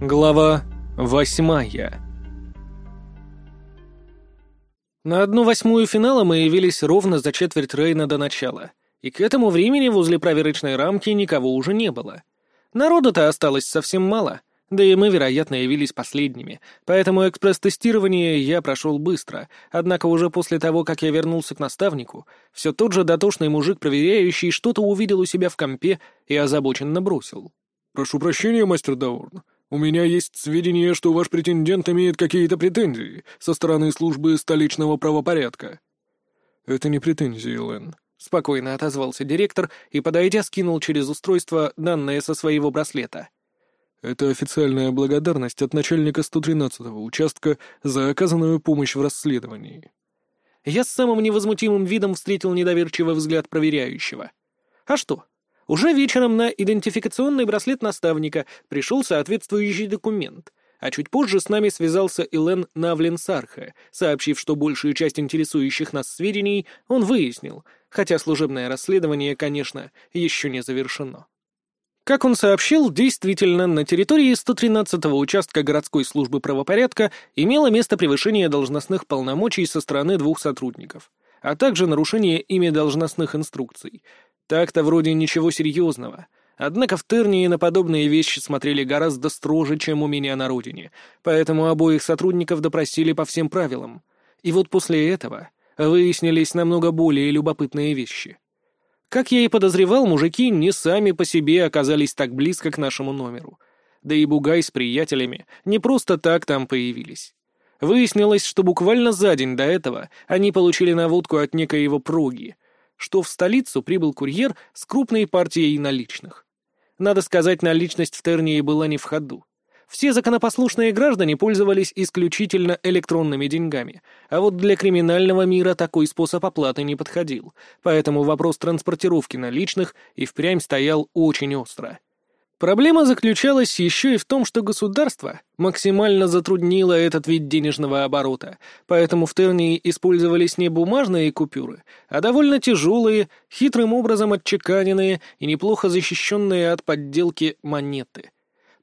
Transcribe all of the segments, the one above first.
Глава восьмая На одну восьмую финала мы явились ровно за четверть Рейна до начала, и к этому времени возле проверочной рамки никого уже не было. Народу-то осталось совсем мало, да и мы, вероятно, явились последними, поэтому экспресс-тестирование я прошел быстро, однако уже после того, как я вернулся к наставнику, все тот же дотошный мужик-проверяющий что-то увидел у себя в компе и озабоченно бросил. «Прошу прощения, мастер Даурн. У меня есть сведения, что ваш претендент имеет какие-то претензии со стороны службы столичного правопорядка». «Это не претензии, Лэн», — спокойно отозвался директор и, подойдя, скинул через устройство данные со своего браслета. Это официальная благодарность от начальника 113-го участка за оказанную помощь в расследовании. Я с самым невозмутимым видом встретил недоверчивый взгляд проверяющего. А что? Уже вечером на идентификационный браслет наставника пришел соответствующий документ, а чуть позже с нами связался Илен Навлин Сарха, сообщив, что большую часть интересующих нас сведений он выяснил, хотя служебное расследование, конечно, еще не завершено. Как он сообщил, действительно, на территории 113-го участка городской службы правопорядка имело место превышение должностных полномочий со стороны двух сотрудников, а также нарушение ими должностных инструкций. Так-то вроде ничего серьезного. Однако в Тернии на подобные вещи смотрели гораздо строже, чем у меня на родине, поэтому обоих сотрудников допросили по всем правилам. И вот после этого выяснились намного более любопытные вещи. Как я и подозревал, мужики не сами по себе оказались так близко к нашему номеру. Да и Бугай с приятелями не просто так там появились. Выяснилось, что буквально за день до этого они получили наводку от некоего проги, что в столицу прибыл курьер с крупной партией наличных. Надо сказать, наличность в Тернии была не в ходу. Все законопослушные граждане пользовались исключительно электронными деньгами, а вот для криминального мира такой способ оплаты не подходил, поэтому вопрос транспортировки наличных и впрямь стоял очень остро. Проблема заключалась еще и в том, что государство максимально затруднило этот вид денежного оборота, поэтому в Тернии использовались не бумажные купюры, а довольно тяжелые, хитрым образом отчеканенные и неплохо защищенные от подделки монеты —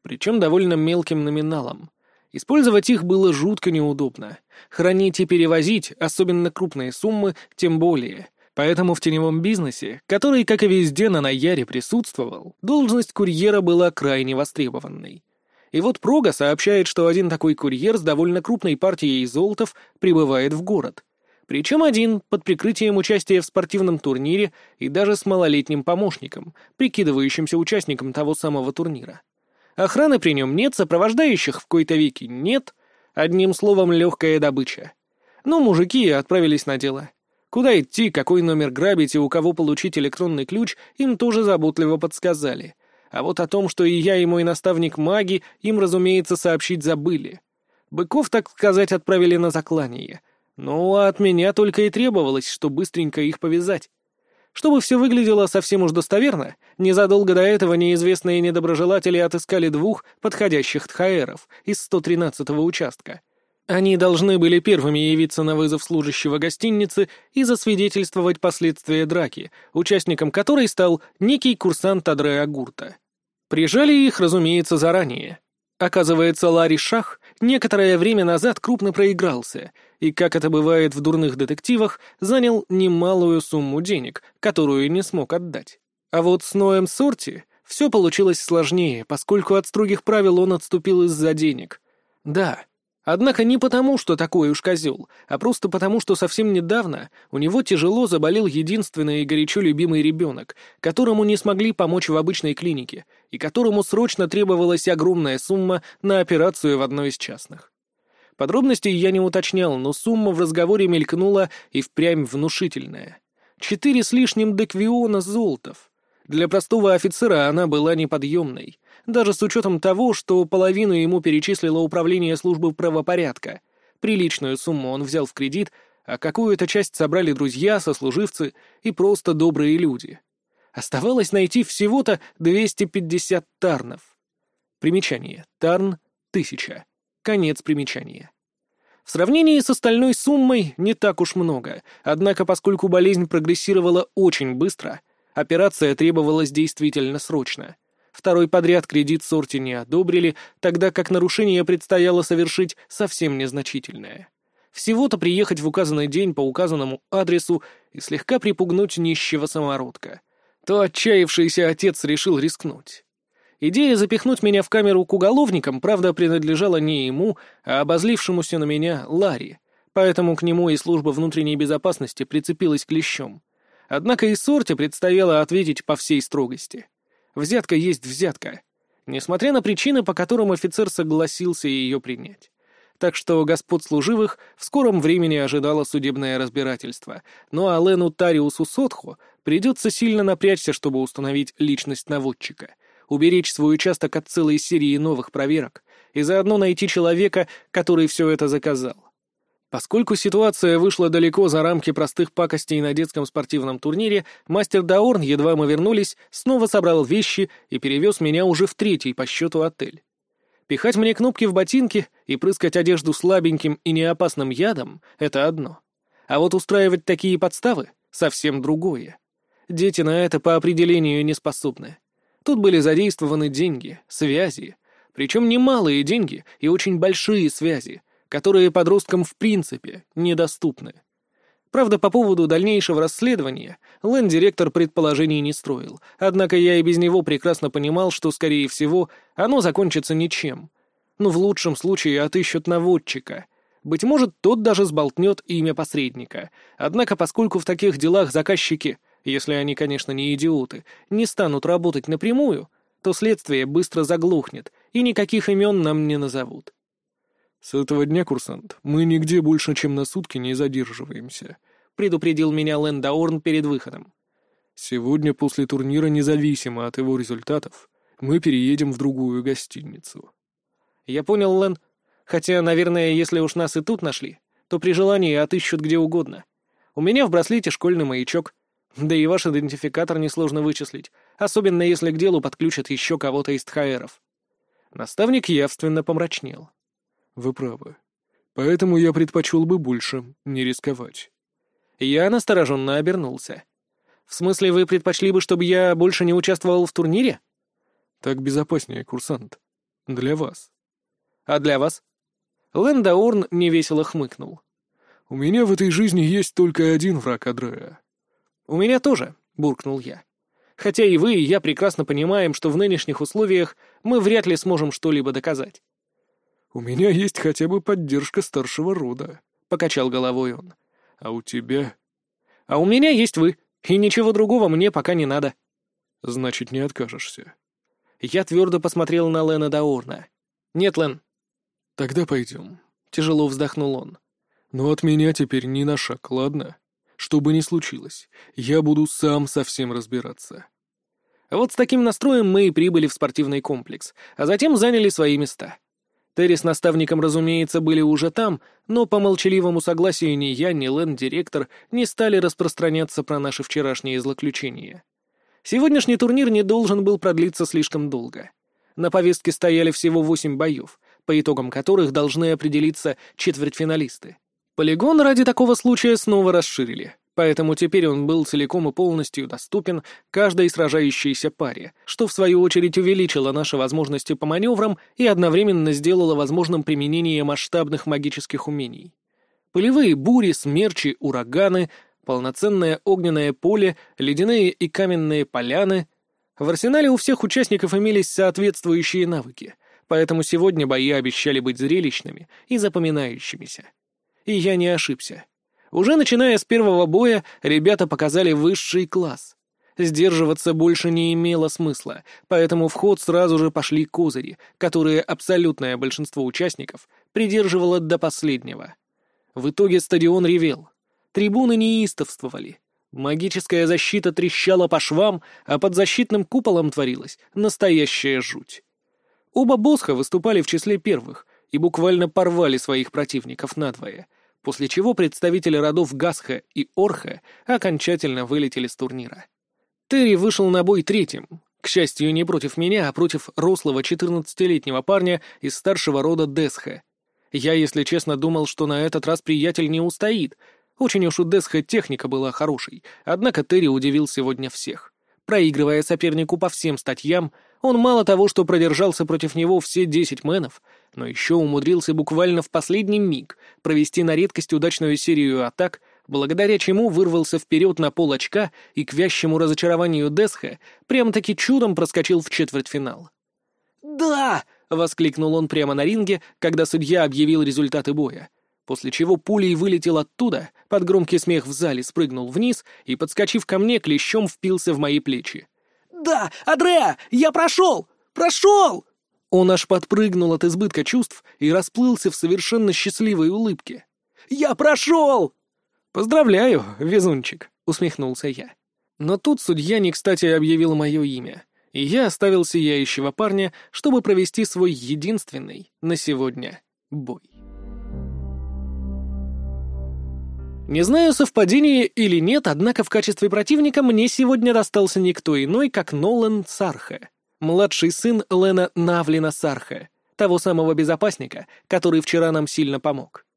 причем довольно мелким номиналом. Использовать их было жутко неудобно. Хранить и перевозить, особенно крупные суммы, тем более. Поэтому в теневом бизнесе, который, как и везде на Наяре присутствовал, должность курьера была крайне востребованной. И вот Прога сообщает, что один такой курьер с довольно крупной партией золотов прибывает в город. Причем один, под прикрытием участия в спортивном турнире и даже с малолетним помощником, прикидывающимся участником того самого турнира. Охраны при нем нет, сопровождающих в кои-то веки нет. Одним словом, легкая добыча. Ну, мужики отправились на дело. Куда идти, какой номер грабить и у кого получить электронный ключ, им тоже заботливо подсказали. А вот о том, что и я, и мой наставник маги, им, разумеется, сообщить забыли. Быков, так сказать, отправили на заклание. Ну, а от меня только и требовалось, что быстренько их повязать. Чтобы все выглядело совсем уж достоверно, незадолго до этого неизвестные недоброжелатели отыскали двух подходящих тхаэров из 113-го участка. Они должны были первыми явиться на вызов служащего гостиницы и засвидетельствовать последствия драки, участником которой стал некий курсант Адреа Гурта. Прижали их, разумеется, заранее. Оказывается, Ларри Шах некоторое время назад крупно проигрался и, как это бывает в дурных детективах, занял немалую сумму денег, которую не смог отдать. А вот с Ноем Сорти все получилось сложнее, поскольку от строгих правил он отступил из-за денег. Да, Однако не потому, что такой уж козел, а просто потому, что совсем недавно у него тяжело заболел единственный и горячо любимый ребенок, которому не смогли помочь в обычной клинике, и которому срочно требовалась огромная сумма на операцию в одной из частных. Подробностей я не уточнял, но сумма в разговоре мелькнула и впрямь внушительная. Четыре с лишним деквиона золотов. Для простого офицера она была неподъемной даже с учетом того, что половину ему перечислило управление службы правопорядка. Приличную сумму он взял в кредит, а какую-то часть собрали друзья, сослуживцы и просто добрые люди. Оставалось найти всего-то 250 тарнов. Примечание. Тарн — тысяча. Конец примечания. В сравнении с остальной суммой не так уж много, однако поскольку болезнь прогрессировала очень быстро, операция требовалась действительно срочно — Второй подряд кредит сорти не одобрили, тогда как нарушение предстояло совершить совсем незначительное. Всего-то приехать в указанный день по указанному адресу и слегка припугнуть нищего самородка. То отчаявшийся отец решил рискнуть. Идея запихнуть меня в камеру к уголовникам, правда, принадлежала не ему, а обозлившемуся на меня Ларри, поэтому к нему и служба внутренней безопасности прицепилась клещом. Однако и Сорте предстояло ответить по всей строгости. Взятка есть взятка, несмотря на причины, по которым офицер согласился ее принять. Так что господ служивых в скором времени ожидало судебное разбирательство, ну а Лену Тариусу Сотху придется сильно напрячься, чтобы установить личность наводчика — уберечь свой участок от целой серии новых проверок и заодно найти человека, который все это заказал. Поскольку ситуация вышла далеко за рамки простых пакостей на детском спортивном турнире, мастер Даорн, едва мы вернулись, снова собрал вещи и перевез меня уже в третий по счету отель. Пихать мне кнопки в ботинки и прыскать одежду слабеньким и неопасным ядом — это одно. А вот устраивать такие подставы — совсем другое. Дети на это по определению не способны. Тут были задействованы деньги, связи, причем немалые деньги и очень большие связи, которые подросткам в принципе недоступны. Правда, по поводу дальнейшего расследования Лэнд-директор предположений не строил, однако я и без него прекрасно понимал, что, скорее всего, оно закончится ничем. Но в лучшем случае отыщут наводчика. Быть может, тот даже сболтнет имя посредника. Однако, поскольку в таких делах заказчики если они, конечно, не идиоты, не станут работать напрямую, то следствие быстро заглохнет, и никаких имен нам не назовут. «С этого дня, курсант, мы нигде больше, чем на сутки не задерживаемся», — предупредил меня Лэндаорн перед выходом. «Сегодня после турнира, независимо от его результатов, мы переедем в другую гостиницу». «Я понял, Лэн. Хотя, наверное, если уж нас и тут нашли, то при желании отыщут где угодно. У меня в браслете школьный маячок, да и ваш идентификатор несложно вычислить, особенно если к делу подключат еще кого-то из тхаэров. Наставник явственно помрачнел. Вы правы. Поэтому я предпочел бы больше не рисковать. Я настороженно обернулся. В смысле, вы предпочли бы, чтобы я больше не участвовал в турнире? Так безопаснее, курсант. Для вас. А для вас? Лэндаурн невесело хмыкнул. У меня в этой жизни есть только один враг Адрея. «У меня тоже», — буркнул я. «Хотя и вы, и я прекрасно понимаем, что в нынешних условиях мы вряд ли сможем что-либо доказать». «У меня есть хотя бы поддержка старшего рода», — покачал головой он. «А у тебя?» «А у меня есть вы, и ничего другого мне пока не надо». «Значит, не откажешься». Я твердо посмотрел на Лена Даорна. «Нет, Лен». «Тогда пойдем», — тяжело вздохнул он. «Но от меня теперь ни на шаг, ладно?» Что бы ни случилось, я буду сам со всем разбираться. Вот с таким настроем мы и прибыли в спортивный комплекс, а затем заняли свои места. Терри с наставником, разумеется, были уже там, но по молчаливому согласию ни я, ни Лэн, директор, не стали распространяться про наши вчерашние злоключения. Сегодняшний турнир не должен был продлиться слишком долго. На повестке стояли всего восемь боев, по итогам которых должны определиться четвертьфиналисты. Полигон ради такого случая снова расширили, поэтому теперь он был целиком и полностью доступен каждой сражающейся паре, что в свою очередь увеличило наши возможности по маневрам и одновременно сделало возможным применение масштабных магических умений. Пылевые бури, смерчи, ураганы, полноценное огненное поле, ледяные и каменные поляны. В арсенале у всех участников имелись соответствующие навыки, поэтому сегодня бои обещали быть зрелищными и запоминающимися. И я не ошибся. Уже начиная с первого боя, ребята показали высший класс. Сдерживаться больше не имело смысла, поэтому в ход сразу же пошли козыри, которые абсолютное большинство участников придерживало до последнего. В итоге стадион ревел. Трибуны неистовствовали. Магическая защита трещала по швам, а под защитным куполом творилась настоящая жуть. Оба Босха выступали в числе первых и буквально порвали своих противников надвое, после чего представители родов Гасха и Орха окончательно вылетели с турнира. Терри вышел на бой третьим, к счастью, не против меня, а против рослого 14-летнего парня из старшего рода Десха. Я, если честно, думал, что на этот раз приятель не устоит. Очень уж у Десха техника была хорошей, однако Терри удивил сегодня всех. Проигрывая сопернику по всем статьям, Он мало того, что продержался против него все десять мэнов, но еще умудрился буквально в последний миг провести на редкость удачную серию атак, благодаря чему вырвался вперед на пол очка и к вящему разочарованию Десха прям-таки чудом проскочил в четвертьфинал. «Да!» — воскликнул он прямо на ринге, когда судья объявил результаты боя, после чего пулей вылетел оттуда, под громкий смех в зале спрыгнул вниз и, подскочив ко мне, клещом впился в мои плечи. «Да, Адреа, я прошел! Прошел!» Он аж подпрыгнул от избытка чувств и расплылся в совершенно счастливой улыбке. «Я прошел!» «Поздравляю, везунчик!» — усмехнулся я. Но тут судья не кстати объявил мое имя, и я оставил сияющего парня, чтобы провести свой единственный на сегодня бой. Не знаю, совпадение или нет, однако в качестве противника мне сегодня достался никто иной, как Нолан Сарха, младший сын Лена Навлина Сарха, того самого безопасника, который вчера нам сильно помог.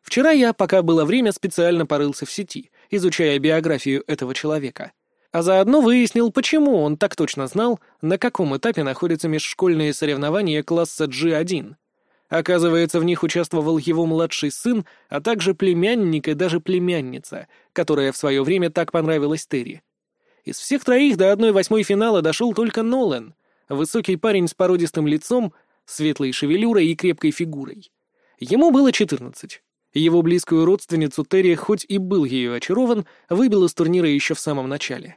Вчера я, пока было время, специально порылся в сети, изучая биографию этого человека, а заодно выяснил, почему он так точно знал, на каком этапе находятся межшкольные соревнования класса G1 — Оказывается, в них участвовал его младший сын, а также племянник и даже племянница, которая в свое время так понравилась Терри. Из всех троих до одной восьмой финала дошел только Нолан, высокий парень с породистым лицом, светлой шевелюрой и крепкой фигурой. Ему было четырнадцать. Его близкую родственницу Терри, хоть и был ею очарован, выбил из турнира еще в самом начале.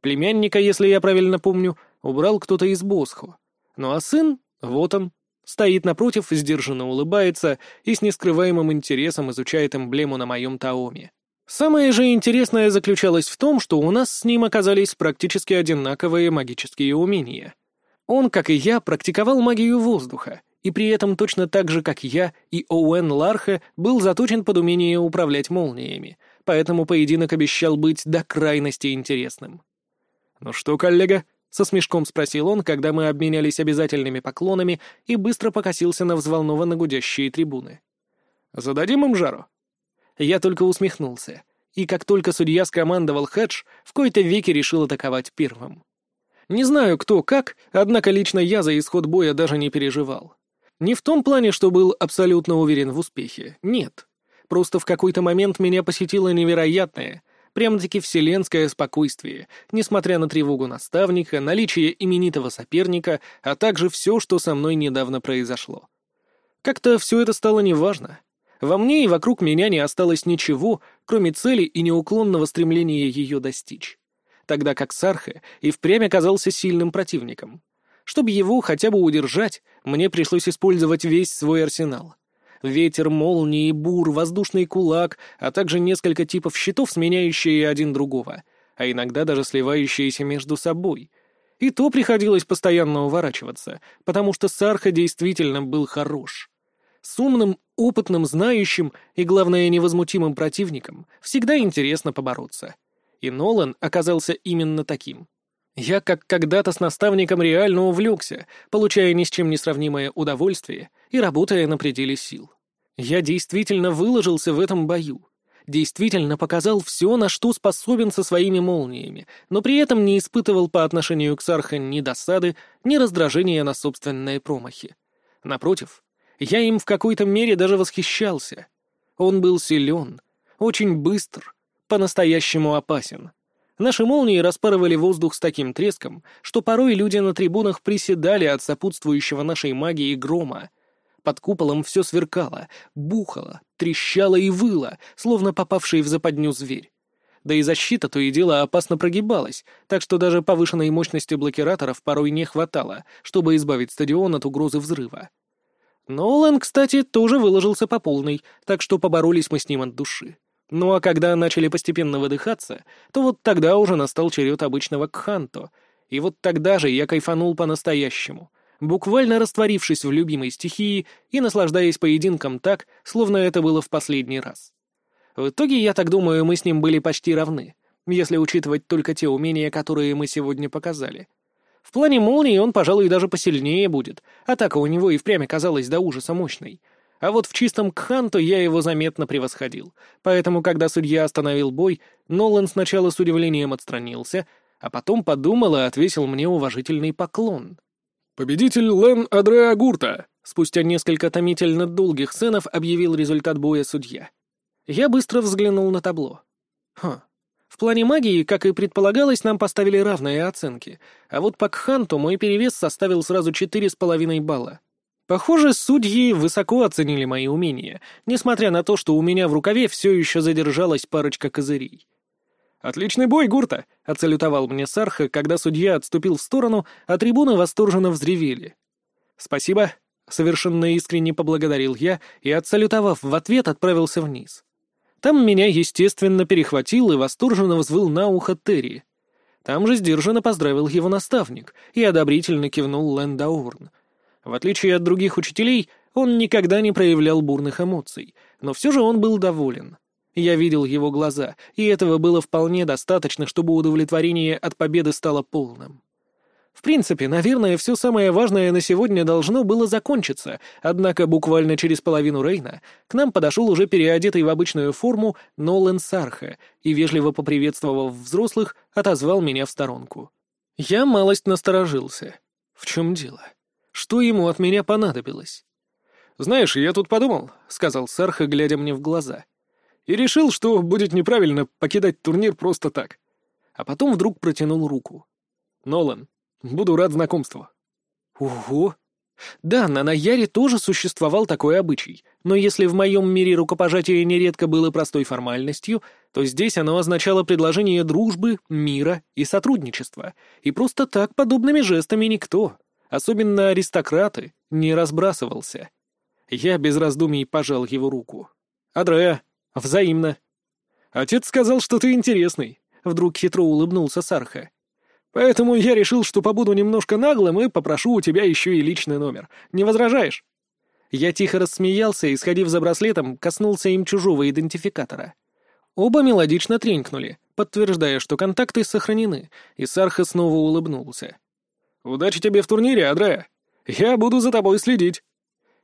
Племянника, если я правильно помню, убрал кто-то из Босхо. Ну а сын, вот он, Стоит напротив, сдержанно улыбается и с нескрываемым интересом изучает эмблему на моем Таоме. Самое же интересное заключалось в том, что у нас с ним оказались практически одинаковые магические умения. Он, как и я, практиковал магию воздуха, и при этом точно так же, как я и Оуэн Ларха, был заточен под умение управлять молниями, поэтому поединок обещал быть до крайности интересным. «Ну что, коллега, со смешком спросил он, когда мы обменялись обязательными поклонами и быстро покосился на взволнованно гудящие трибуны. «Зададим им жару?» Я только усмехнулся, и как только судья скомандовал хедж, в кои-то веке решил атаковать первым. Не знаю, кто как, однако лично я за исход боя даже не переживал. Не в том плане, что был абсолютно уверен в успехе, нет. Просто в какой-то момент меня посетило невероятное, Прямо-таки вселенское спокойствие, несмотря на тревогу наставника, наличие именитого соперника, а также все, что со мной недавно произошло. Как-то все это стало неважно. Во мне и вокруг меня не осталось ничего, кроме цели и неуклонного стремления ее достичь. Тогда как Сархе и впрямь оказался сильным противником. Чтобы его хотя бы удержать, мне пришлось использовать весь свой арсенал — ветер, молнии, бур, воздушный кулак, а также несколько типов щитов, сменяющие один другого, а иногда даже сливающиеся между собой. И то приходилось постоянно уворачиваться, потому что Сарха действительно был хорош. С умным, опытным, знающим и, главное, невозмутимым противником всегда интересно побороться. И Нолан оказался именно таким. Я, как когда-то с наставником, реально увлекся, получая ни с чем не сравнимое удовольствие и работая на пределе сил. Я действительно выложился в этом бою. Действительно показал все, на что способен со своими молниями, но при этом не испытывал по отношению к Сарха ни досады, ни раздражения на собственные промахи. Напротив, я им в какой-то мере даже восхищался. Он был силен, очень быстр, по-настоящему опасен. Наши молнии распарывали воздух с таким треском, что порой люди на трибунах приседали от сопутствующего нашей магии грома, под куполом все сверкало, бухало, трещало и выло, словно попавший в западню зверь. Да и защита то и дело опасно прогибалась, так что даже повышенной мощности блокираторов порой не хватало, чтобы избавить стадион от угрозы взрыва. Нолан, кстати, тоже выложился по полной, так что поборолись мы с ним от души. Ну а когда начали постепенно выдыхаться, то вот тогда уже настал черед обычного Кханто, и вот тогда же я кайфанул по-настоящему, буквально растворившись в любимой стихии и наслаждаясь поединком так, словно это было в последний раз. В итоге, я так думаю, мы с ним были почти равны, если учитывать только те умения, которые мы сегодня показали. В плане молнии он, пожалуй, даже посильнее будет, атака у него и впрямь казалась до ужаса мощной. А вот в чистом кханту я его заметно превосходил, поэтому, когда судья остановил бой, Нолан сначала с удивлением отстранился, а потом подумал и отвесил мне уважительный поклон. Победитель Лен Адреа Гурта. Спустя несколько томительно долгих сценов объявил результат боя судья. Я быстро взглянул на табло. Хм. В плане магии, как и предполагалось, нам поставили равные оценки, а вот по Кханту мой перевес составил сразу четыре с половиной балла. Похоже, судьи высоко оценили мои умения, несмотря на то, что у меня в рукаве все еще задержалась парочка козырей. «Отличный бой, Гурта!» — отсалютовал мне Сарха, когда судья отступил в сторону, а трибуны восторженно взревели. «Спасибо!» — совершенно искренне поблагодарил я и, отсалютовав в ответ, отправился вниз. Там меня, естественно, перехватил и восторженно взвыл на ухо Терри. Там же сдержанно поздравил его наставник и одобрительно кивнул Лэндаурн. В отличие от других учителей, он никогда не проявлял бурных эмоций, но все же он был доволен. Я видел его глаза, и этого было вполне достаточно, чтобы удовлетворение от победы стало полным. В принципе, наверное, все самое важное на сегодня должно было закончиться, однако буквально через половину Рейна к нам подошел уже переодетый в обычную форму Нолан Сарха и, вежливо поприветствовав взрослых, отозвал меня в сторонку. Я малость насторожился. В чем дело? Что ему от меня понадобилось? «Знаешь, я тут подумал», — сказал Сарха, глядя мне в глаза — и решил, что будет неправильно покидать турнир просто так. А потом вдруг протянул руку. «Нолан, буду рад знакомству». «Ого!» Да, на Наяре тоже существовал такой обычай, но если в моем мире рукопожатие нередко было простой формальностью, то здесь оно означало предложение дружбы, мира и сотрудничества, и просто так подобными жестами никто, особенно аристократы, не разбрасывался. Я без раздумий пожал его руку. «Адреа, «Взаимно». «Отец сказал, что ты интересный», — вдруг хитро улыбнулся Сарха. «Поэтому я решил, что побуду немножко наглым и попрошу у тебя еще и личный номер. Не возражаешь?» Я тихо рассмеялся и, сходив за браслетом, коснулся им чужого идентификатора. Оба мелодично тренькнули, подтверждая, что контакты сохранены, и Сарха снова улыбнулся. «Удачи тебе в турнире, Адрея! Я буду за тобой следить!»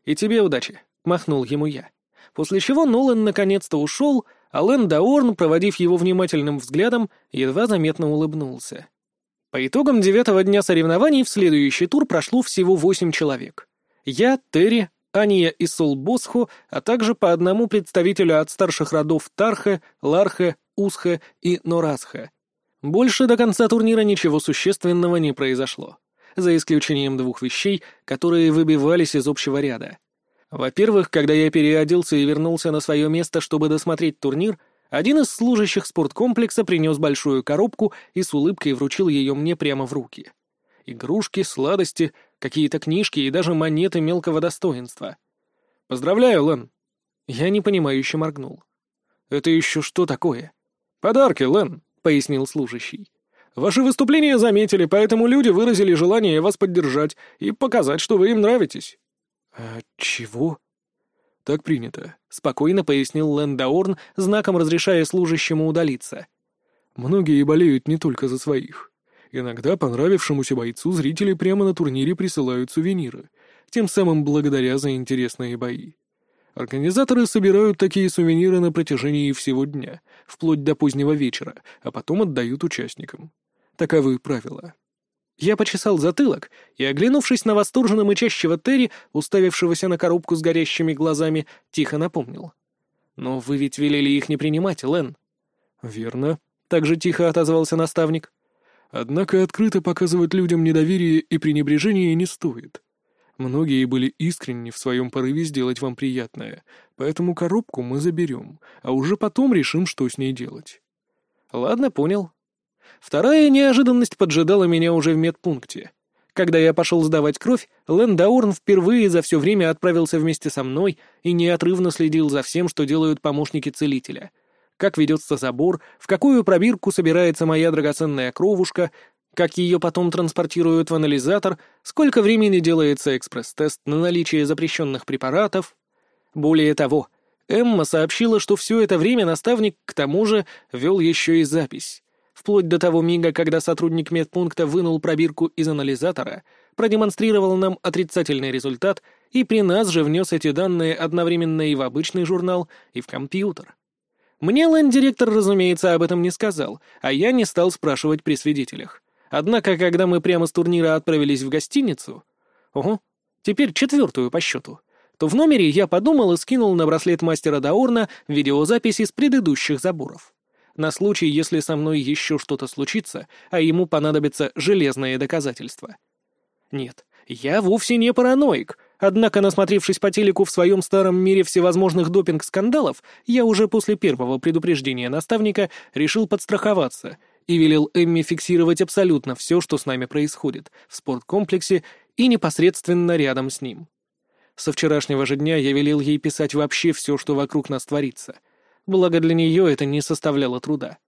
«И тебе удачи!» — махнул ему я после чего Нолан наконец-то ушел, а Лэн Даорн, проводив его внимательным взглядом, едва заметно улыбнулся. По итогам девятого дня соревнований в следующий тур прошло всего восемь человек. Я, Терри, Ания и Сол Босхо, а также по одному представителю от старших родов Тарха, Ларха, Усха и Норасха. Больше до конца турнира ничего существенного не произошло, за исключением двух вещей, которые выбивались из общего ряда. Во-первых, когда я переоделся и вернулся на свое место, чтобы досмотреть турнир, один из служащих спорткомплекса принес большую коробку и с улыбкой вручил ее мне прямо в руки. Игрушки, сладости, какие-то книжки и даже монеты мелкого достоинства. «Поздравляю, Лэн!» Я непонимающе моргнул. «Это еще что такое?» «Подарки, Лэн», — пояснил служащий. «Ваши выступления заметили, поэтому люди выразили желание вас поддержать и показать, что вы им нравитесь». «А чего?» «Так принято», — спокойно пояснил Лэндаорн, знаком разрешая служащему удалиться. «Многие болеют не только за своих. Иногда понравившемуся бойцу зрители прямо на турнире присылают сувениры, тем самым благодаря за интересные бои. Организаторы собирают такие сувениры на протяжении всего дня, вплоть до позднего вечера, а потом отдают участникам. Таковы правила». Я почесал затылок и, оглянувшись на восторженно мычащего Терри, уставившегося на коробку с горящими глазами, тихо напомнил. «Но вы ведь велели их не принимать, Лен». «Верно», — так же тихо отозвался наставник. «Однако открыто показывать людям недоверие и пренебрежение не стоит. Многие были искренни в своем порыве сделать вам приятное, поэтому коробку мы заберем, а уже потом решим, что с ней делать». «Ладно, понял», Вторая неожиданность поджидала меня уже в медпункте. Когда я пошел сдавать кровь, Лэн Даурн впервые за все время отправился вместе со мной и неотрывно следил за всем, что делают помощники целителя. Как ведется забор, в какую пробирку собирается моя драгоценная кровушка, как ее потом транспортируют в анализатор, сколько времени делается экспресс-тест на наличие запрещенных препаратов. Более того, Эмма сообщила, что все это время наставник, к тому же, вел еще и запись вплоть до того мига, когда сотрудник медпункта вынул пробирку из анализатора, продемонстрировал нам отрицательный результат и при нас же внес эти данные одновременно и в обычный журнал, и в компьютер. Мне лэнд-директор, разумеется, об этом не сказал, а я не стал спрашивать при свидетелях. Однако, когда мы прямо с турнира отправились в гостиницу, Ого, теперь четвертую по счету, то в номере я подумал и скинул на браслет мастера Даорна видеозаписи с предыдущих заборов. На случай, если со мной еще что-то случится, а ему понадобятся железные доказательства. Нет, я вовсе не параноик, однако, насмотревшись по телеку в своем старом мире всевозможных допинг-скандалов, я уже после первого предупреждения наставника решил подстраховаться и велел Эмми фиксировать абсолютно все, что с нами происходит в спорткомплексе и непосредственно рядом с ним. Со вчерашнего же дня я велел ей писать вообще все, что вокруг нас творится. Благо для нее это не составляло труда.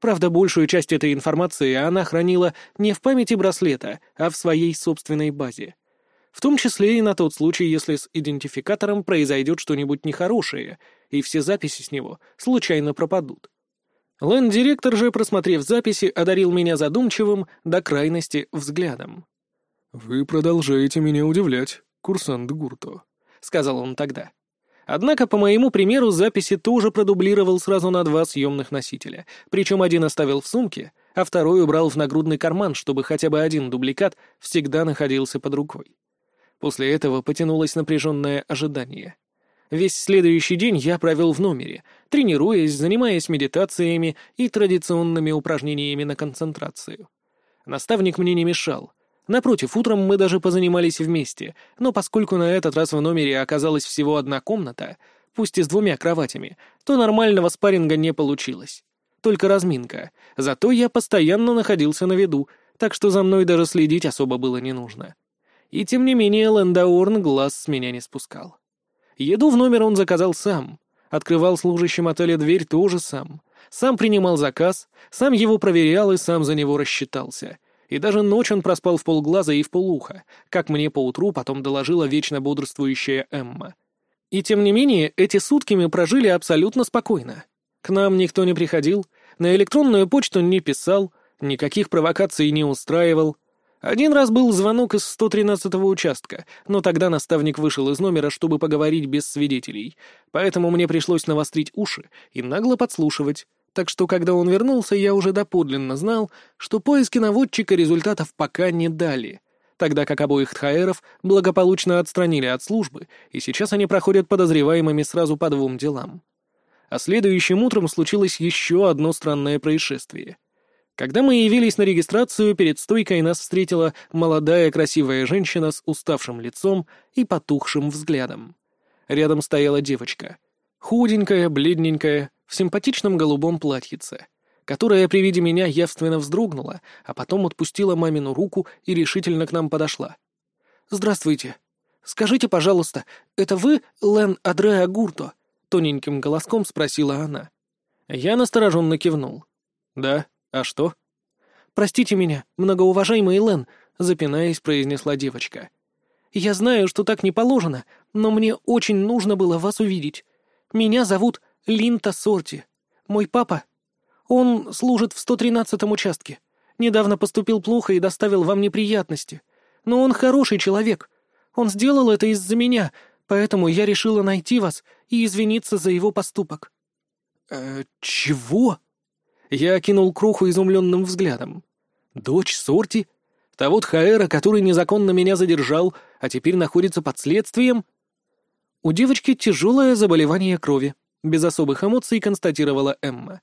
Правда, большую часть этой информации она хранила не в памяти браслета, а в своей собственной базе. В том числе и на тот случай, если с идентификатором произойдет что-нибудь нехорошее, и все записи с него случайно пропадут. Лэнд-директор же, просмотрев записи, одарил меня задумчивым до крайности взглядом. «Вы продолжаете меня удивлять, курсант Гурто», — сказал он тогда. Однако, по моему примеру, записи тоже продублировал сразу на два съемных носителя, причем один оставил в сумке, а второй убрал в нагрудный карман, чтобы хотя бы один дубликат всегда находился под рукой. После этого потянулось напряженное ожидание. Весь следующий день я провел в номере, тренируясь, занимаясь медитациями и традиционными упражнениями на концентрацию. Наставник мне не мешал, Напротив, утром мы даже позанимались вместе, но поскольку на этот раз в номере оказалась всего одна комната, пусть и с двумя кроватями, то нормального спарринга не получилось. Только разминка. Зато я постоянно находился на виду, так что за мной даже следить особо было не нужно. И тем не менее Лэндаурн глаз с меня не спускал. Еду в номер он заказал сам. Открывал служащим отеля дверь тоже сам. Сам принимал заказ, сам его проверял и сам за него рассчитался — и даже ночь он проспал в полглаза и в полуха, как мне поутру потом доложила вечно бодрствующая Эмма. И тем не менее, эти сутки мы прожили абсолютно спокойно. К нам никто не приходил, на электронную почту не писал, никаких провокаций не устраивал. Один раз был звонок из 113-го участка, но тогда наставник вышел из номера, чтобы поговорить без свидетелей, поэтому мне пришлось навострить уши и нагло подслушивать, так что, когда он вернулся, я уже доподлинно знал, что поиски наводчика результатов пока не дали, тогда как обоих тхаэров благополучно отстранили от службы, и сейчас они проходят подозреваемыми сразу по двум делам. А следующим утром случилось еще одно странное происшествие. Когда мы явились на регистрацию, перед стойкой нас встретила молодая красивая женщина с уставшим лицом и потухшим взглядом. Рядом стояла девочка. Худенькая, бледненькая, в симпатичном голубом платьице, которая при виде меня явственно вздрогнула, а потом отпустила мамину руку и решительно к нам подошла. «Здравствуйте. Скажите, пожалуйста, это вы Лен Адреа Гурто?» — тоненьким голоском спросила она. Я настороженно кивнул. «Да, а что?» «Простите меня, многоуважаемый Лен», — запинаясь, произнесла девочка. «Я знаю, что так не положено, но мне очень нужно было вас увидеть. Меня зовут Линта Сорти. Мой папа. Он служит в 113-м участке. Недавно поступил плохо и доставил вам неприятности. Но он хороший человек. Он сделал это из-за меня, поэтому я решила найти вас и извиниться за его поступок». «Э, чего?» Я окинул Кроху изумленным взглядом. «Дочь Сорти? Того Тхаэра, который незаконно меня задержал, а теперь находится под следствием?» У девочки тяжелое заболевание крови, без особых эмоций констатировала Эмма.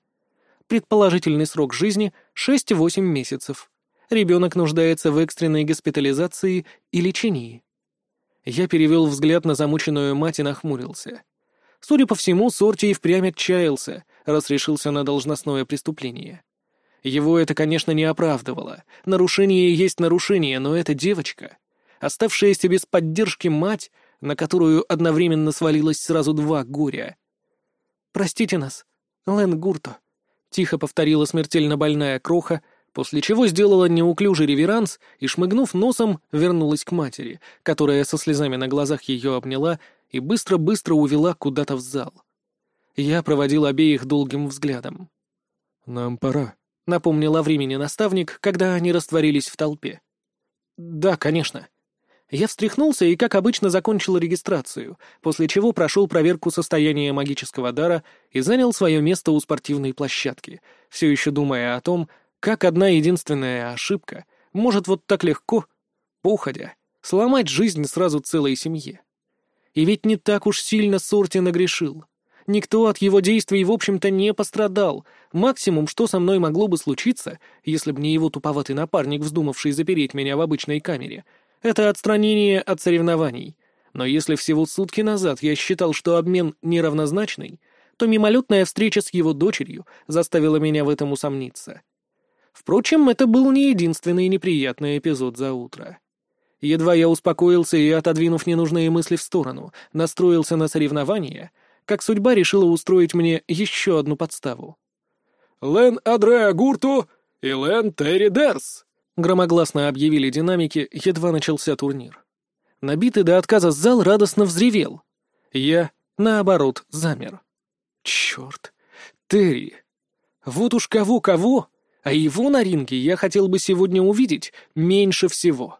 Предположительный срок жизни — 6-8 месяцев. Ребенок нуждается в экстренной госпитализации и лечении. Я перевел взгляд на замученную мать и нахмурился. Судя по всему, Сорти и впрямь отчаялся, раз решился на должностное преступление. Его это, конечно, не оправдывало. Нарушение есть нарушение, но эта девочка, оставшаяся без поддержки мать, на которую одновременно свалилось сразу два горя, «Простите нас, Лэн Гурто», — тихо повторила смертельно больная кроха, после чего сделала неуклюжий реверанс и, шмыгнув носом, вернулась к матери, которая со слезами на глазах ее обняла и быстро-быстро увела куда-то в зал. Я проводил обеих долгим взглядом. «Нам пора», — напомнил о времени наставник, когда они растворились в толпе. «Да, конечно», я встряхнулся и, как обычно, закончил регистрацию, после чего прошел проверку состояния магического дара и занял свое место у спортивной площадки, все еще думая о том, как одна единственная ошибка может вот так легко, походя, Сломать жизнь сразу целой семье. И ведь не так уж сильно Сорти нагрешил. Никто от его действий, в общем-то, не пострадал. Максимум, что со мной могло бы случиться, если бы не его туповатый напарник, вздумавший запереть меня в обычной камере, это отстранение от соревнований. Но если всего сутки назад я считал, что обмен неравнозначный, то мимолетная встреча с его дочерью заставила меня в этом усомниться. Впрочем, это был не единственный неприятный эпизод за утро. Едва я успокоился и, отодвинув ненужные мысли в сторону, настроился на соревнования, как судьба решила устроить мне еще одну подставу. «Лен Адреа Гурту и Лен Терри Дерс!» — громогласно объявили динамики, едва начался турнир. Набитый до отказа зал радостно взревел. Я, наоборот, замер. Черт! Терри! Вот уж кого-кого, а его на ринге я хотел бы сегодня увидеть меньше всего.